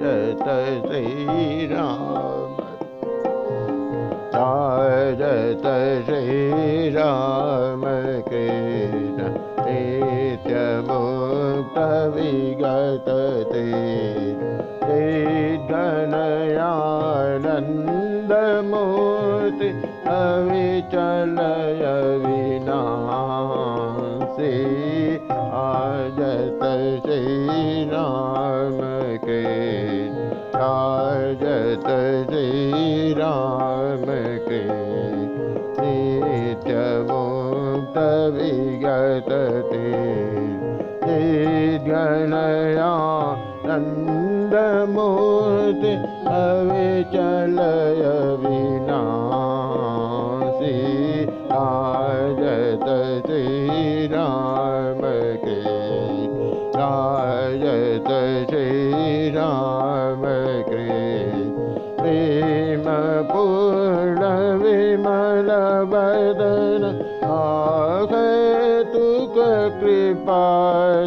जत श्रीराम राजत श्रीराम कृष्ण नित्यमुक्त विगत ते गणयानन्दमूर्ति अविचलय विनाशि आजत श्रीराम श्रीराम के नित्यमुक्त विगत ते गणया नन्दमूर्ति अविचलय विनाशि। आजत श्रीराम के राजत श्रीराम के विमल बदन आग तुक कृपा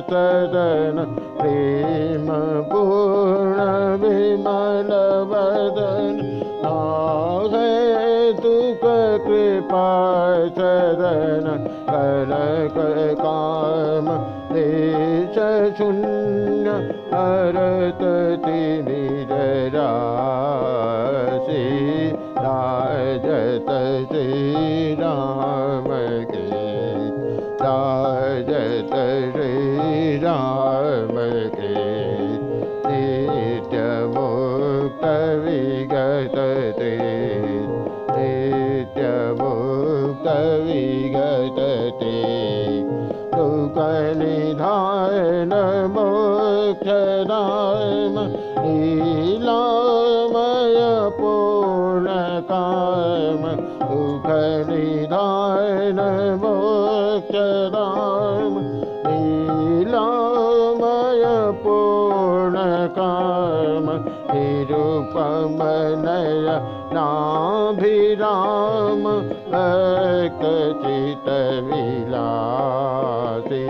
सदन प्रेम पूर्ण विमल बदन आग तुक कृपा सदन हरत निजराशि राजत श्रीराम के राजत श्रीराम के नित्यमुक्त विगत ते नित्यमुक्त विगत ते सुखनिधान मोक्षराम लीलामय पूर्णकाम सुखनिधान मोक्षराम लीलामय पूर्णकाम निरुपमनय नाभिराम भक्तचित विलासी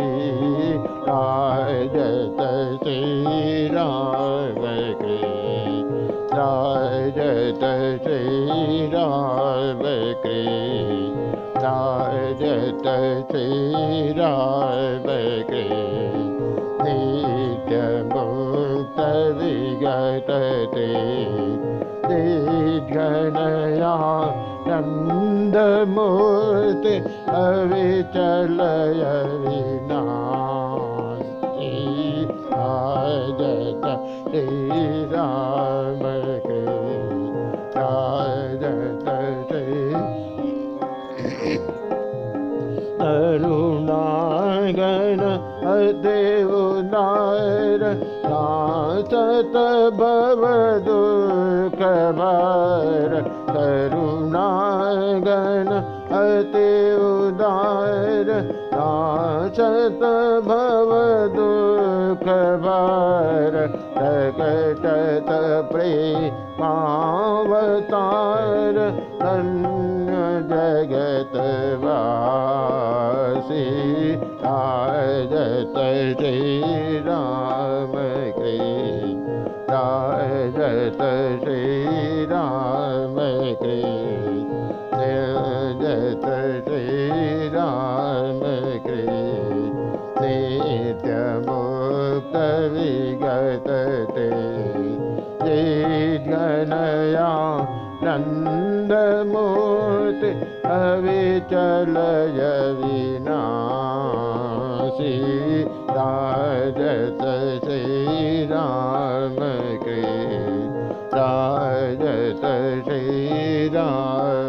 श्रीराम के राजत श्रीराम के नित्यमुक्त विगत ते गणया नन्दमूर्ति अविचलय विनाशि राजत श्रीराम अरुणागण अदेवनार नाचत भव दुःख भार करुणागण अति उदार नाचत भव दुःख भार प्रकटत प्रेमावतार धन्य जगत श्रीराम कृष्ण जत श्रीराम कृष्ण। नित्यमुक्त विगत ते गणया विनाशि राजत कृष्ण राजत श्रीराम